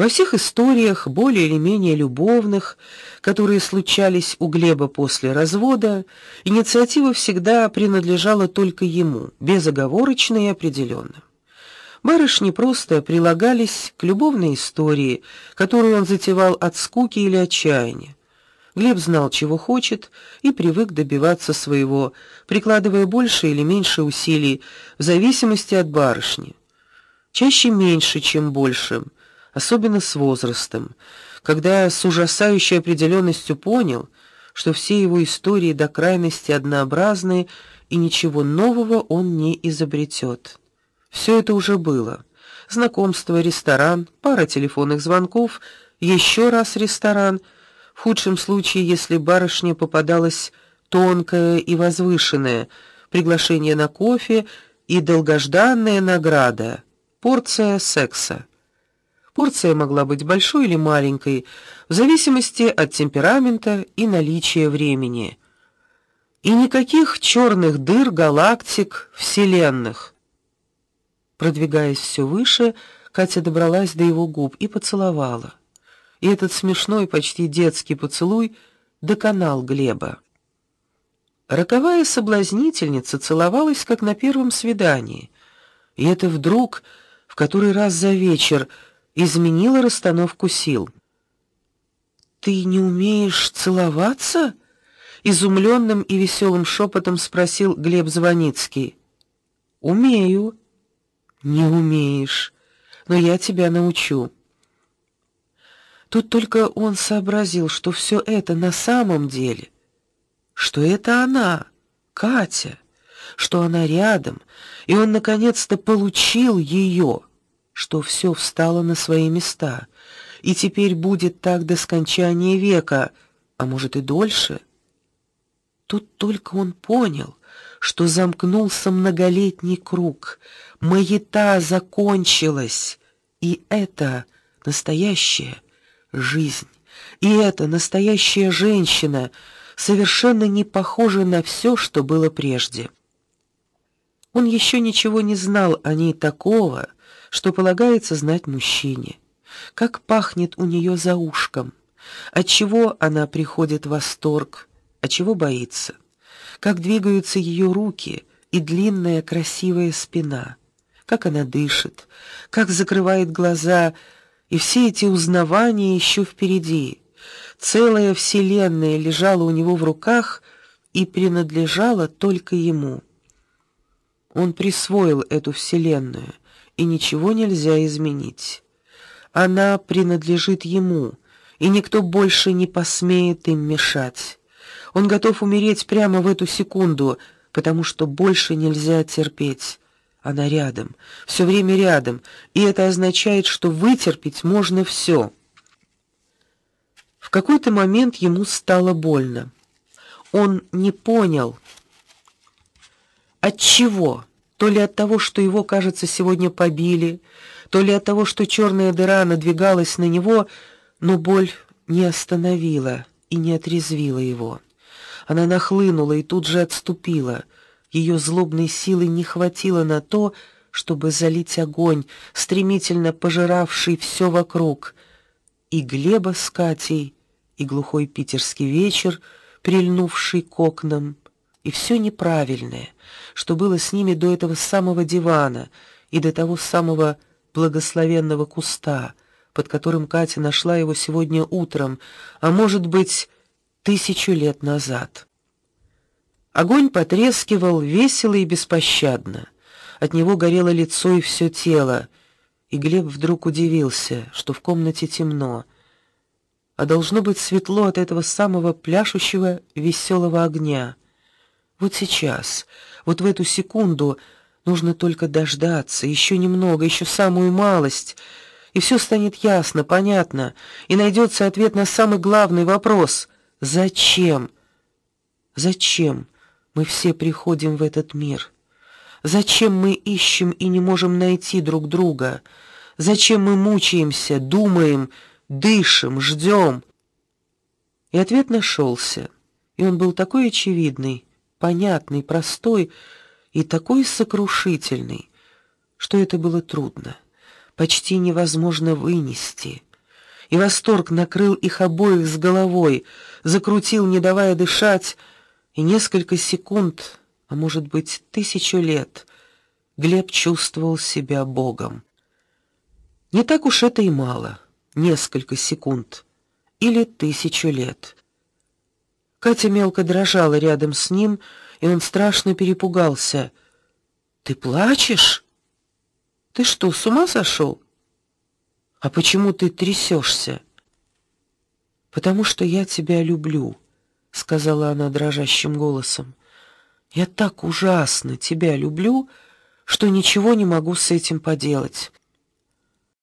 Во всех историях, более или менее любовных, которые случались у Глеба после развода, инициатива всегда принадлежала только ему, безоговорочно и определенно. Барышни просто прилагались к любовной истории, которую он затевал от скуки или отчаяния. Глеб знал, чего хочет, и привык добиваться своего, прикладывая больше или меньше усилий в зависимости от барышни. Чаще меньше, чем больше особенно с возрастом, когда с ужасающей определенностью понял, что все его истории до крайности однообразны и ничего нового он не изобретет. Все это уже было. Знакомство, ресторан, пара телефонных звонков, еще раз ресторан. В худшем случае, если барышня попадалась тонкая и возвышенная, приглашение на кофе и долгожданная награда порция секса. Порция могла быть большой или маленькой, в зависимости от темперамента и наличия времени. И никаких черных дыр, галактик, вселенных. Продвигаясь все выше, Катя добралась до его губ и поцеловала. И этот смешной, почти детский поцелуй доконал Глеба. Роковая соблазнительница целовалась как на первом свидании. И это вдруг в который раз за вечер изменила расстановку сил. Ты не умеешь целоваться? изумленным и веселым шепотом спросил Глеб Звоницкий. Умею. Не умеешь, но я тебя научу. Тут только он сообразил, что все это на самом деле, что это она, Катя, что она рядом, и он наконец-то получил ее что все встало на свои места, и теперь будет так до скончания века, а может и дольше. Тут только он понял, что замкнулся многолетний круг, маята закончилась, и это настоящая жизнь, и это настоящая женщина, совершенно не похожа на все, что было прежде. Он еще ничего не знал о ней такого, что полагается знать мужчине. Как пахнет у нее за ушком, от чего она приходит в восторг, от чего боится. Как двигаются ее руки и длинная красивая спина, как она дышит, как закрывает глаза, и все эти узнавания еще впереди. Целая вселенная лежала у него в руках и принадлежала только ему. Он присвоил эту вселенную и ничего нельзя изменить. Она принадлежит ему, и никто больше не посмеет им мешать. Он готов умереть прямо в эту секунду, потому что больше нельзя терпеть. Она рядом, все время рядом, и это означает, что вытерпеть можно все. В какой-то момент ему стало больно. Он не понял, от чего то ли от того, что его, кажется, сегодня побили, то ли от того, что черная дыра надвигалась на него, но боль не остановила и не отрезвила его. Она нахлынула и тут же отступила. Ее злобной силы не хватило на то, чтобы залить огонь, стремительно пожиравший все вокруг. И Глеба с Катей, и глухой питерский вечер, прильнувший к окнам, и все неправильное, что было с ними до этого самого дивана и до того самого благословенного куста, под которым Катя нашла его сегодня утром, а может быть, тысячу лет назад. Огонь потрескивал весело и беспощадно. От него горело лицо и все тело, и Глеб вдруг удивился, что в комнате темно, а должно быть светло от этого самого пляшущего веселого огня. Вот сейчас, вот в эту секунду нужно только дождаться, еще немного, еще самую малость, и все станет ясно, понятно, и найдется ответ на самый главный вопрос: зачем? Зачем мы все приходим в этот мир? Зачем мы ищем и не можем найти друг друга? Зачем мы мучаемся, думаем, дышим, ждем? И ответ нашелся, и он был такой очевидный понятный, простой и такой сокрушительный, что это было трудно, почти невозможно вынести. и восторг накрыл их обоих с головой, закрутил, не давая дышать, и несколько секунд, а может быть, тысячу лет Глеб чувствовал себя богом. Не так уж это и мало. Несколько секунд или тысячу лет. Катя мелко дрожала рядом с ним, и он страшно перепугался. Ты плачешь? Ты что, с ума сошел? А почему ты трясешься?» Потому что я тебя люблю, сказала она дрожащим голосом. Я так ужасно тебя люблю, что ничего не могу с этим поделать.